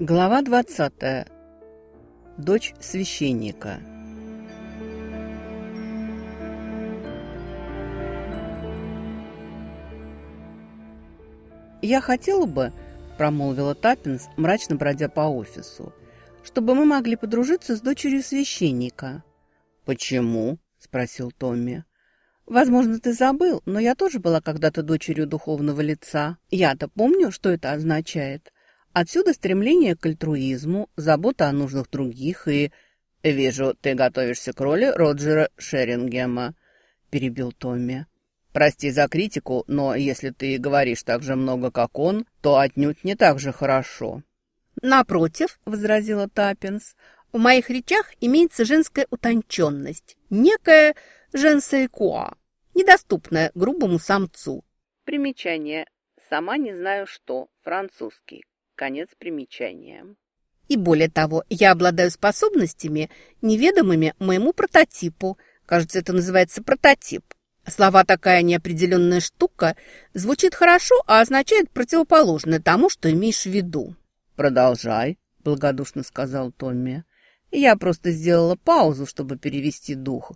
Глава 20. Дочь священника. «Я хотела бы», – промолвила Таппинс, мрачно бродя по офису, «чтобы мы могли подружиться с дочерью священника». «Почему?» – спросил Томми. «Возможно, ты забыл, но я тоже была когда-то дочерью духовного лица. Я-то помню, что это означает». Отсюда стремление к альтруизму, забота о нужных других и... «Вижу, ты готовишься к роли Роджера Шерингема», — перебил Томми. «Прости за критику, но если ты говоришь так же много, как он, то отнюдь не так же хорошо». «Напротив», — возразила Таппинс, — «в моих речах имеется женская утонченность, некая женская куа, недоступная грубому самцу». Примечание. Сама не знаю что. Французский. Конец примечания. И более того, я обладаю способностями, неведомыми моему прототипу. Кажется, это называется прототип. Слова «такая неопределенная штука» звучит хорошо, а означает противоположное тому, что имеешь в виду. «Продолжай», — благодушно сказал Томми. Я просто сделала паузу, чтобы перевести дух.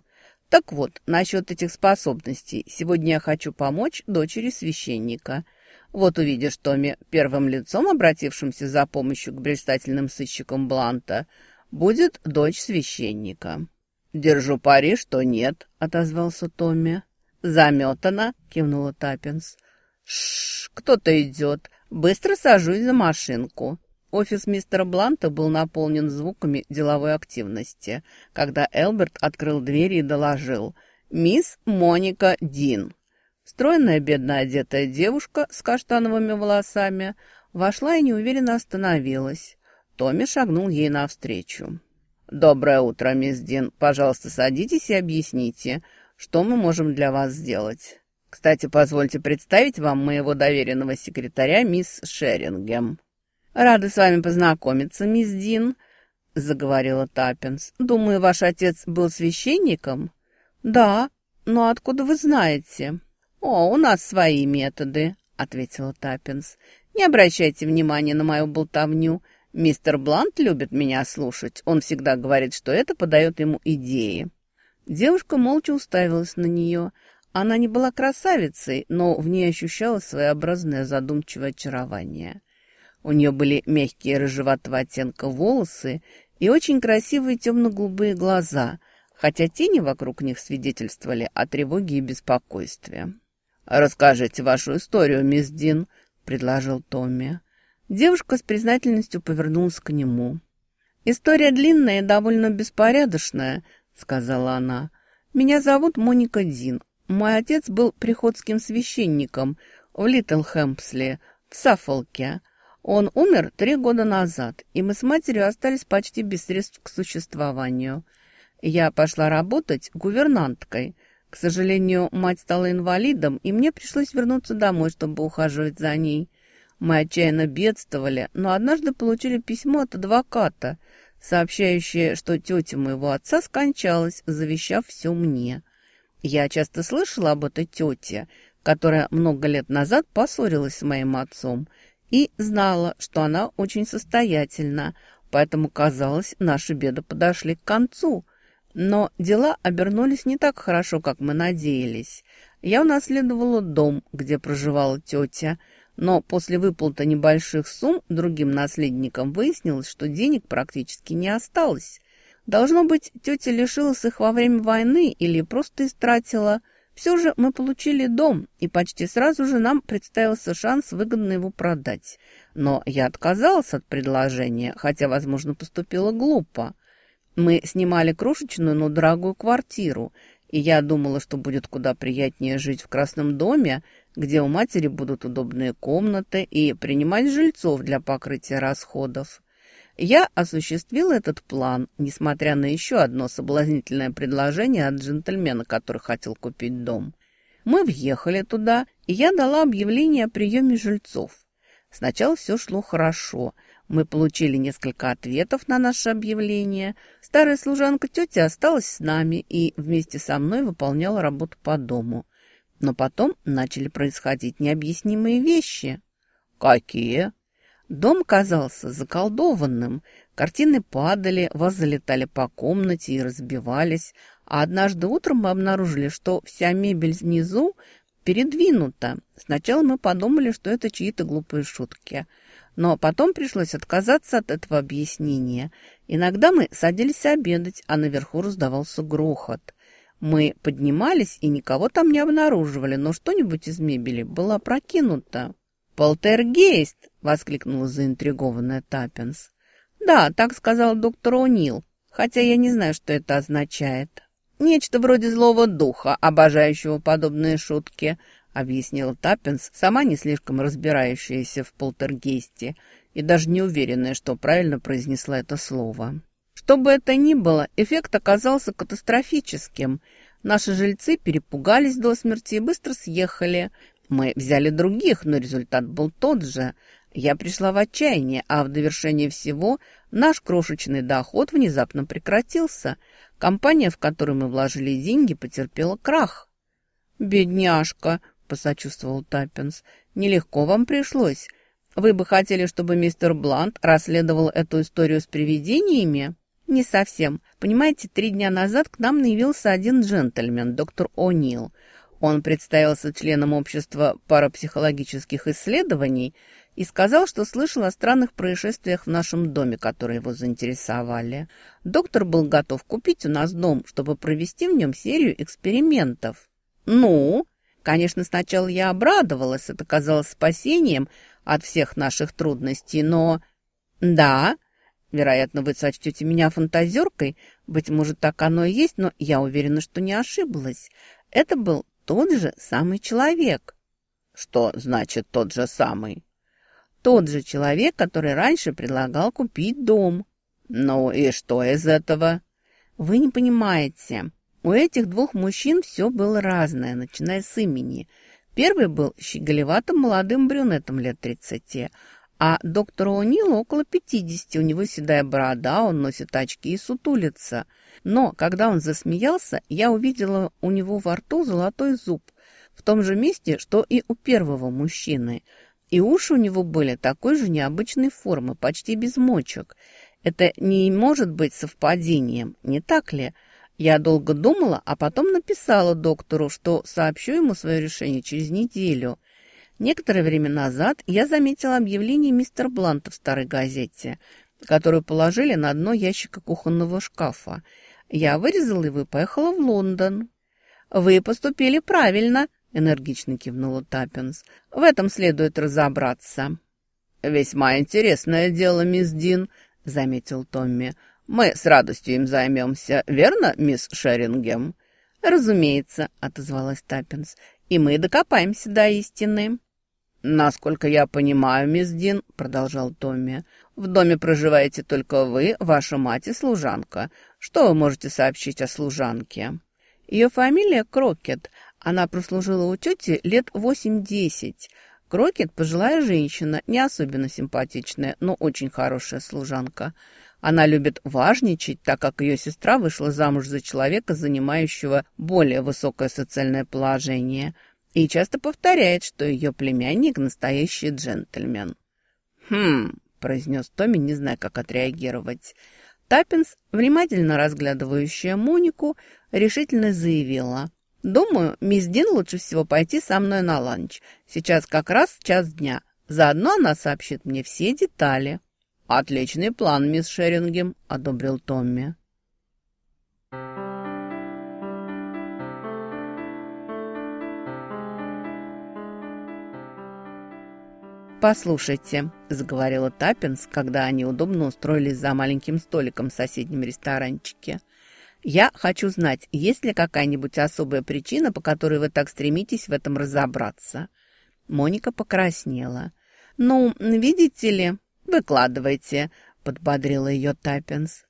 Так вот, насчет этих способностей. Сегодня я хочу помочь дочери священника. Вот увидишь, Томми, первым лицом, обратившимся за помощью к блистательным сыщикам Бланта, будет дочь священника. «Держу пари, что нет», — отозвался Томми. «Заметана», — кивнула Таппинс. «Шш, кто-то идет. Быстро сажусь за машинку». Офис мистера Бланта был наполнен звуками деловой активности, когда Элберт открыл дверь и доложил «Мисс Моника Дин». Стройная, бедно одетая девушка с каштановыми волосами вошла и неуверенно остановилась. Томми шагнул ей навстречу. «Доброе утро, мисс Дин. Пожалуйста, садитесь и объясните, что мы можем для вас сделать. Кстати, позвольте представить вам моего доверенного секретаря, мисс Шерингем». «Рада с вами познакомиться, мисс Дин», — заговорила Таппинс. «Думаю, ваш отец был священником?» «Да, но откуда вы знаете?» «О, у нас свои методы», — ответила Таппинс. «Не обращайте внимания на мою болтовню. Мистер Блант любит меня слушать. Он всегда говорит, что это подает ему идеи». Девушка молча уставилась на нее. Она не была красавицей, но в ней ощущалось своеобразное задумчивое очарование. У нее были мягкие рыжеватого оттенка волосы и очень красивые темно-голубые глаза, хотя тени вокруг них свидетельствовали о тревоге и беспокойстве. «Расскажите вашу историю, мисс Дин», — предложил Томми. Девушка с признательностью повернулась к нему. «История длинная и довольно беспорядочная», — сказала она. «Меня зовут Моника Дин. Мой отец был приходским священником в Литлхэмпсли, в Саффолке. Он умер три года назад, и мы с матерью остались почти без средств к существованию. Я пошла работать гувернанткой — к сожалению, мать стала инвалидом, и мне пришлось вернуться домой, чтобы ухаживать за ней. Мы отчаянно бедствовали, но однажды получили письмо от адвоката, сообщающее, что тетя моего отца скончалась, завещав все мне. Я часто слышала об этой тете, которая много лет назад поссорилась с моим отцом, и знала, что она очень состоятельна, поэтому, казалось, наши беды подошли к концу – но дела обернулись не так хорошо, как мы надеялись. Я унаследовала дом, где проживала тетя, но после выплаты небольших сумм другим наследникам выяснилось, что денег практически не осталось. Должно быть, тетя лишилась их во время войны или просто истратила. Все же мы получили дом, и почти сразу же нам представился шанс выгодно его продать. Но я отказалась от предложения, хотя, возможно, поступила глупо. Мы снимали крошечную, но дорогую квартиру, и я думала, что будет куда приятнее жить в красном доме, где у матери будут удобные комнаты и принимать жильцов для покрытия расходов. Я осуществила этот план, несмотря на еще одно соблазнительное предложение от джентльмена, который хотел купить дом. Мы въехали туда, и я дала объявление о приеме жильцов. Сначала все шло хорошо – мы получили несколько ответов на наше объявление. Старая служанка тетя осталась с нами и вместе со мной выполняла работу по дому. Но потом начали происходить необъяснимые вещи. «Какие?» Дом казался заколдованным. Картины падали, вас залетали по комнате и разбивались. А однажды утром мы обнаружили, что вся мебель внизу передвинута. Сначала мы подумали, что это чьи-то глупые шутки. Но потом пришлось отказаться от этого объяснения. Иногда мы садились обедать, а наверху раздавался грохот. Мы поднимались и никого там не обнаруживали, но что-нибудь из мебели было опрокинуто. «Полтергейст!» — воскликнула заинтригованная Таппинс. «Да, так сказал доктор О'Нил, хотя я не знаю, что это означает». «Нечто вроде злого духа, обожающего подобные шутки», — объяснила Таппинс, сама не слишком разбирающаяся в полтергейсте и даже не уверенная, что правильно произнесла это слово. Что бы это ни было, эффект оказался катастрофическим. Наши жильцы перепугались до смерти и быстро съехали. Мы взяли других, но результат был тот же. Я пришла в отчаяние, а в довершение всего наш крошечный доход внезапно прекратился. Компания, в которую мы вложили деньги, потерпела крах. «Бедняжка», — посочувствовал Таппинс, — «нелегко вам пришлось. Вы бы хотели, чтобы мистер Блант расследовал эту историю с привидениями?» «Не совсем. Понимаете, три дня назад к нам явился один джентльмен, доктор О'Нил. Он представился членом общества парапсихологических исследований и сказал, что слышал о странных происшествиях в нашем доме, которые его заинтересовали. Доктор был готов купить у нас дом, чтобы провести в нем серию экспериментов. Ну, конечно, сначала я обрадовалась, это казалось спасением от всех наших трудностей, но... Да, вероятно, вы сочтете меня фантазеркой, быть может, так оно и есть, но я уверена, что не ошиблась. Это был тот же самый человек. Что значит тот же самый? Тот же человек, который раньше предлагал купить дом. Ну и что из этого? Вы не понимаете. У этих двух мужчин все было разное, начиная с имени. Первый был щеголеватым молодым брюнетом лет тридцати, а доктору О'Нилу около пятидесяти, у него седая борода, он носит очки и сутулится. Но когда он засмеялся, я увидела у него во рту золотой зуб, в том же месте, что и у первого мужчины. И уши у него были такой же необычной формы, почти без мочек. Это не может быть совпадением, не так ли? Я долго думала, а потом написала доктору, что сообщу ему свое решение через неделю. Некоторое время назад я заметила объявление мистера Бланта в старой газете, которую положили на дно ящика кухонного шкафа. Я вырезала его и поехала в Лондон. «Вы поступили правильно», — энергично кивнула Таппинс. «В этом следует разобраться». «Весьма интересное дело, мисс Дин», — заметил Томми. «Мы с радостью им займемся, верно, мисс Шерингем?» «Разумеется», — отозвалась Таппинс, — «и мы докопаемся до истины». «Насколько я понимаю, мисс Дин», — продолжал Томми, — «в доме проживаете только вы, ваша мать и служанка. Что вы можете сообщить о служанке?» Ее фамилия Крокет. Она прослужила у тети лет восемь-десять. Крокет – пожилая женщина, не особенно симпатичная, но очень хорошая служанка. Она любит важничать, так как ее сестра вышла замуж за человека, занимающего более высокое социальное положение – и часто повторяет, что ее племянник – настоящий джентльмен. «Хм», – произнес Томми, не зная, как отреагировать. Таппинс, внимательно разглядывающая Монику, решительно заявила. «Думаю, мисс Дин лучше всего пойти со мной на ланч. Сейчас как раз час дня. Заодно она сообщит мне все детали». «Отличный план, мисс Шерингем», – одобрил Томми. «Послушайте», — заговорила Таппинс, когда они удобно устроились за маленьким столиком в соседнем ресторанчике. «Я хочу знать, есть ли какая-нибудь особая причина, по которой вы так стремитесь в этом разобраться?» Моника покраснела. «Ну, видите ли, выкладывайте», — подбодрила ее Таппинс.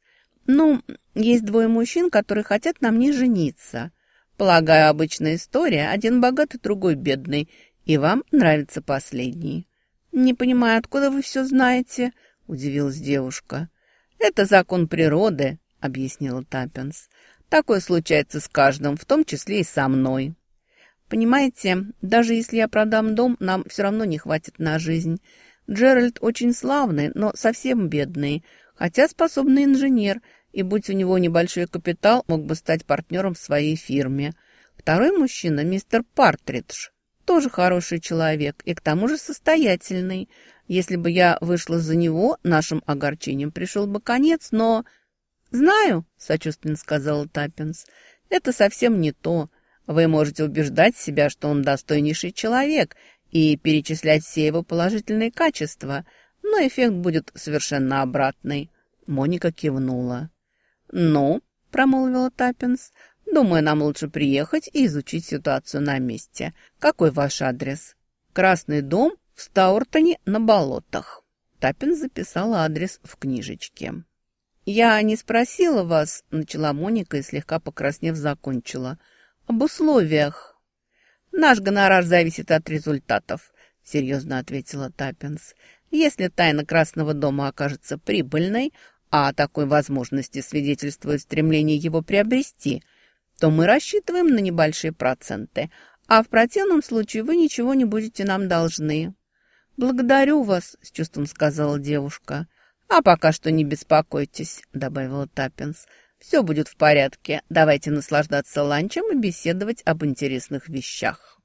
«Ну, есть двое мужчин, которые хотят на мне жениться. Полагаю, обычная история, один богатый, другой бедный, и вам нравится последний». «Не понимаю, откуда вы все знаете?» – удивилась девушка. «Это закон природы», – объяснила Таппинс. «Такое случается с каждым, в том числе и со мной». «Понимаете, даже если я продам дом, нам все равно не хватит на жизнь. Джеральд очень славный, но совсем бедный, хотя способный инженер, и будь у него небольшой капитал, мог бы стать партнером в своей фирме. Второй мужчина, мистер Партридж, тоже хороший человек и к тому же состоятельный. Если бы я вышла за него, нашим огорчением пришел бы конец, но... «Знаю», — сочувственно сказала Таппинс, — «это совсем не то. Вы можете убеждать себя, что он достойнейший человек и перечислять все его положительные качества, но эффект будет совершенно обратный». Моника кивнула. «Ну», — промолвила Таппинс, — «думаю, нам лучше приехать и изучить ситуацию на месте. Какой ваш адрес?» «Красный дом в Стауртоне на болотах». Таппинс записала адрес в книжечке. «Я не спросила вас», — начала Моника и слегка покраснев закончила, — «об условиях». «Наш гонорар зависит от результатов», — серьезно ответила Таппинс. «Если тайна Красного дома окажется прибыльной, а о такой возможности свидетельствует стремление его приобрести, то мы рассчитываем на небольшие проценты, а в противном случае вы ничего не будете нам должны». «Благодарю вас», — с чувством сказала девушка. «А пока что не беспокойтесь», — добавила Таппинс. «Все будет в порядке. Давайте наслаждаться ланчем и беседовать об интересных вещах».